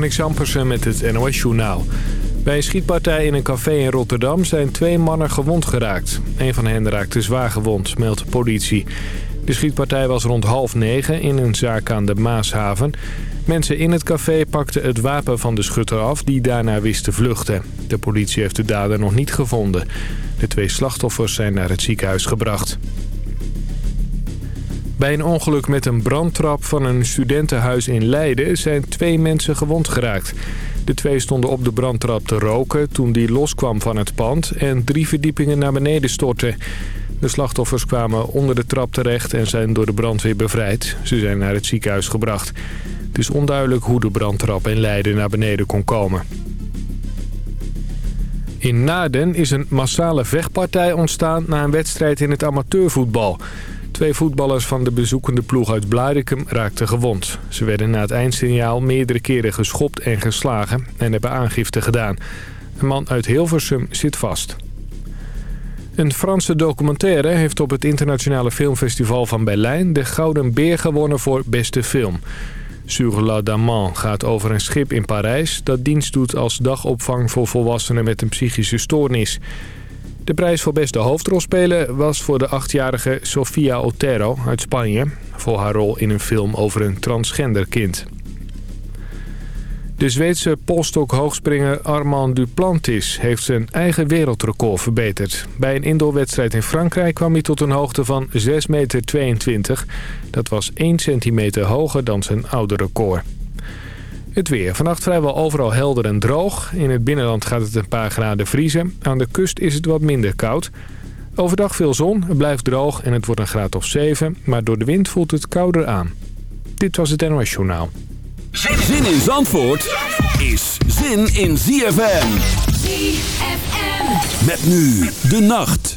Marnix met het NOS-journaal. Bij een schietpartij in een café in Rotterdam zijn twee mannen gewond geraakt. Een van hen raakte zwaar gewond, meldt de politie. De schietpartij was rond half negen in een zaak aan de Maashaven. Mensen in het café pakten het wapen van de schutter af die daarna wist te vluchten. De politie heeft de dader nog niet gevonden. De twee slachtoffers zijn naar het ziekenhuis gebracht. Bij een ongeluk met een brandtrap van een studentenhuis in Leiden zijn twee mensen gewond geraakt. De twee stonden op de brandtrap te roken toen die loskwam van het pand en drie verdiepingen naar beneden stortte. De slachtoffers kwamen onder de trap terecht en zijn door de brandweer bevrijd. Ze zijn naar het ziekenhuis gebracht. Het is onduidelijk hoe de brandtrap in Leiden naar beneden kon komen. In Naarden is een massale vechtpartij ontstaan na een wedstrijd in het amateurvoetbal. Twee voetballers van de bezoekende ploeg uit Blaricum raakten gewond. Ze werden na het eindsignaal meerdere keren geschopt en geslagen en hebben aangifte gedaan. Een man uit Hilversum zit vast. Een Franse documentaire heeft op het internationale filmfestival van Berlijn... de Gouden Beer gewonnen voor beste film. Sur la Daman gaat over een schip in Parijs... dat dienst doet als dagopvang voor volwassenen met een psychische stoornis. De prijs voor beste hoofdrolspeler was voor de achtjarige Sofia Otero uit Spanje... voor haar rol in een film over een transgender kind. De Zweedse polstok-hoogspringer Armand Duplantis heeft zijn eigen wereldrecord verbeterd. Bij een indoorwedstrijd in Frankrijk kwam hij tot een hoogte van 6,22 meter. Dat was 1 centimeter hoger dan zijn oude record. Het weer. Vannacht vrijwel overal helder en droog. In het binnenland gaat het een paar graden vriezen. Aan de kust is het wat minder koud. Overdag veel zon, het blijft droog en het wordt een graad of 7. Maar door de wind voelt het kouder aan. Dit was het NOS Journaal. Zin in Zandvoort is zin in ZFM. ZFM. Met nu de nacht.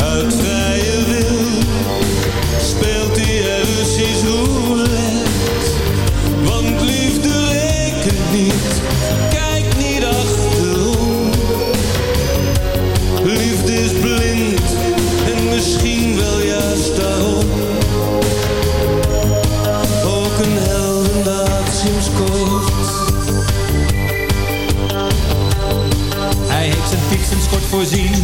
Uit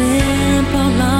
simple love.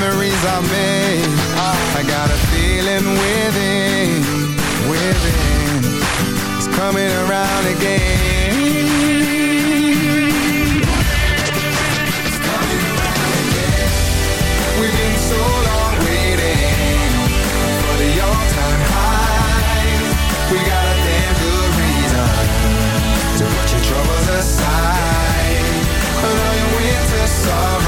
memories I made. I got a feeling within, within. It's coming around again. It's coming around again. We've been so long waiting for the all-time. We got a damn good reason to put your troubles aside. All your winter sorrows,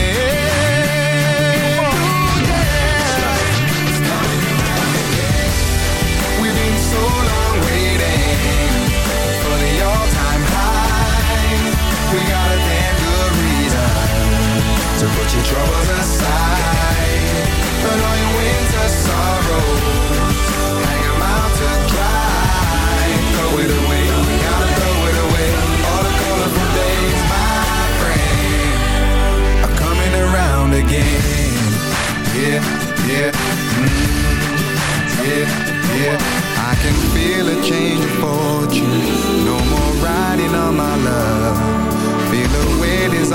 put your troubles aside. And all your winter sorrows. Hang 'em out to dry. Throw it away, we gotta throw it away All the colorful days, my friend Are coming around again. Yeah, yeah, mm, yeah, yeah. I can feel a change of fortune. No more riding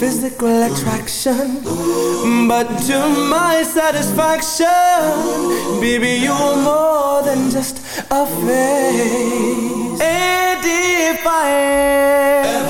physical attraction. But to my satisfaction, baby, you're more than just a face. And if I ever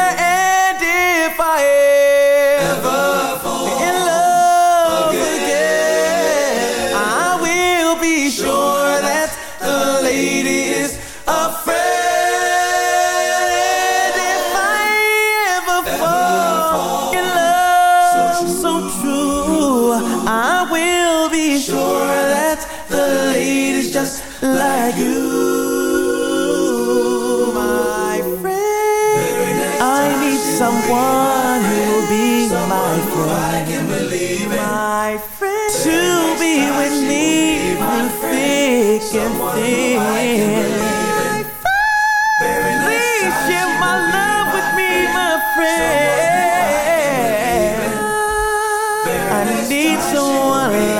I need someone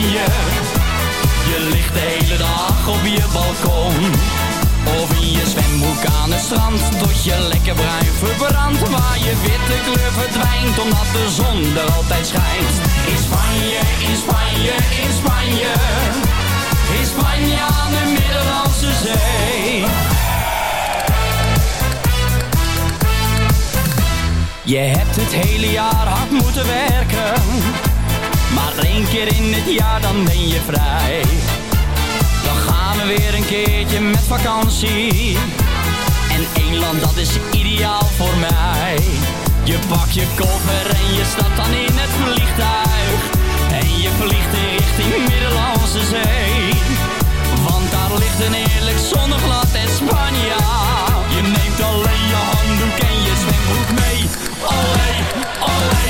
Je. Ligt de hele dag op je balkon. Of in je zwembroek aan het strand Tot je lekker bruin verbrandt. Waar je witte kleur verdwijnt Omdat de zon er altijd schijnt. In Spanje, in Spanje, in Spanje. In Spanje aan de Middellandse Zee. Je hebt het hele jaar hard moeten werken Maar één keer in het jaar dan ben je vrij. Dan gaan we weer een keertje met vakantie. En één land dat is ideaal voor mij. Je pakt je koffer en je stapt dan in het vliegtuig. En je vliegt in richting Middellandse Zee. Want daar ligt een heerlijk zonneglad en Spanje. Je neemt alleen je handdoek en je zwembroek mee. Olé, olé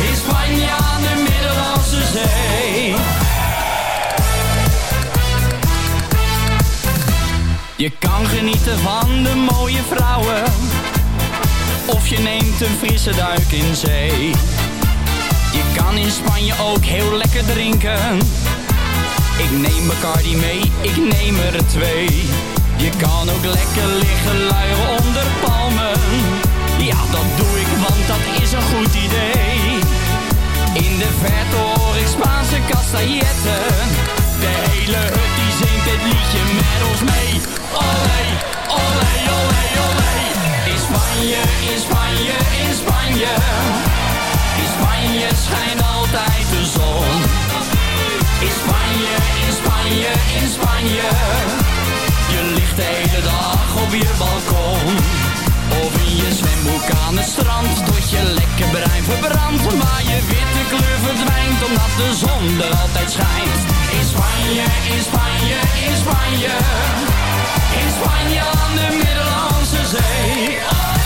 In Spanje aan de Zee Je kan genieten van de mooie vrouwen of je neemt een frisse duik in zee. Je kan in Spanje ook heel lekker drinken. Ik neem Bacardi mee, ik neem er twee. Je kan ook lekker liggen luieren onder palmen. Ja, dat doe ik, want dat is een goed idee. In de verte hoor ik Spaanse castailletten. De hele hut die zingt dit liedje met ons mee. Olé, olé, olé, olé. In Spanje, in Spanje, in Spanje. In Spanje schijnt altijd de zon. In Spanje, in Spanje, in Spanje. Je ligt de hele dag op je balkon. Of in je zwembroek aan het strand Tot je lekker bruin verbrandt. Maar je witte kleur verdwijnt Omdat de zon er altijd schijnt. In Spanje, in Spanje, in Spanje. In Spanje aan de Middellandse Zee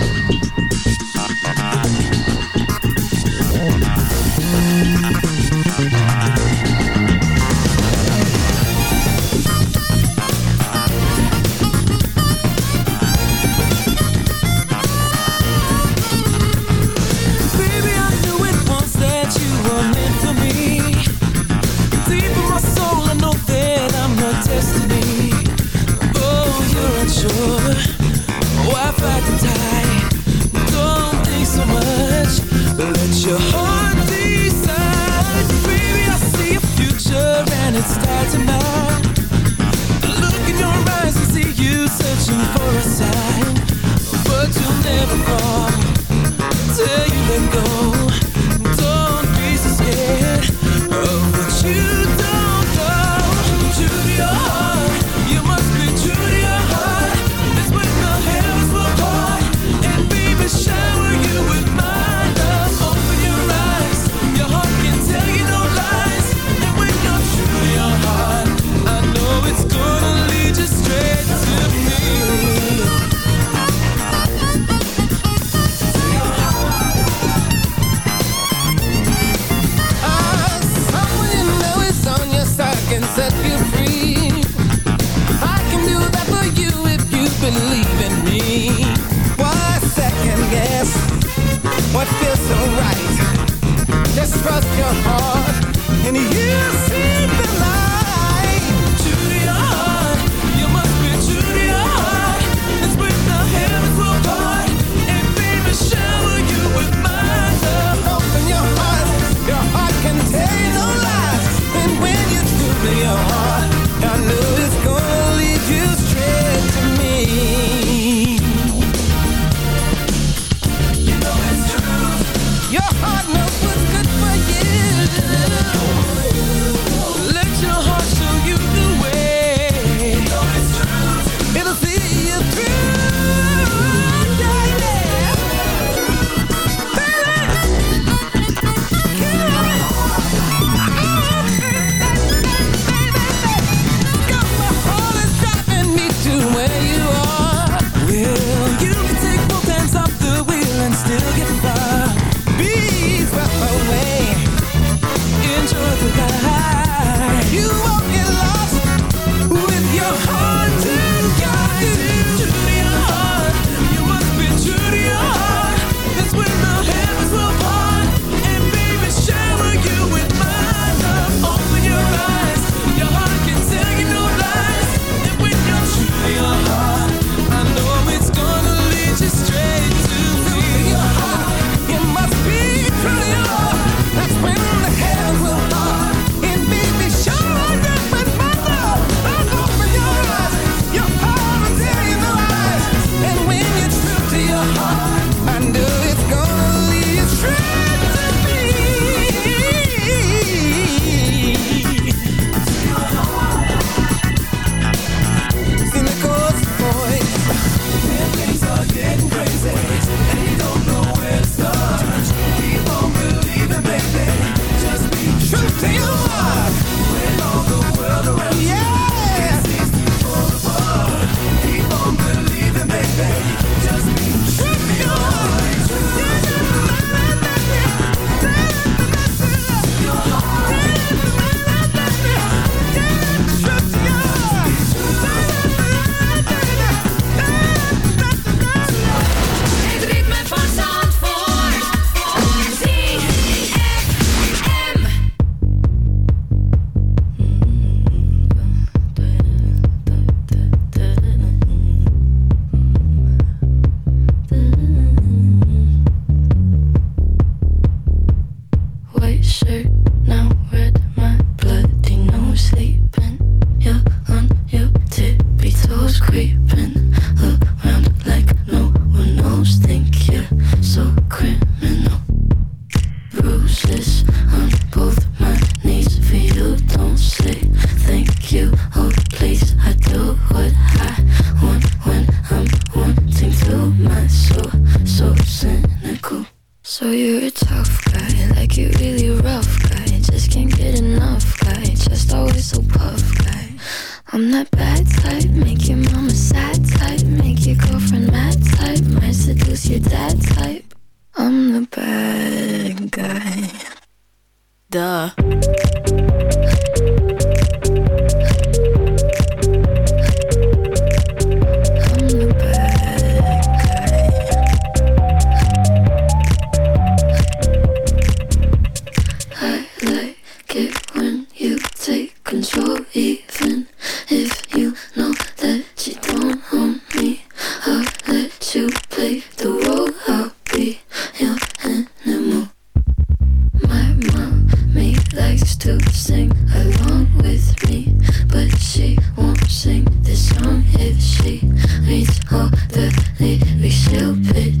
be stupid.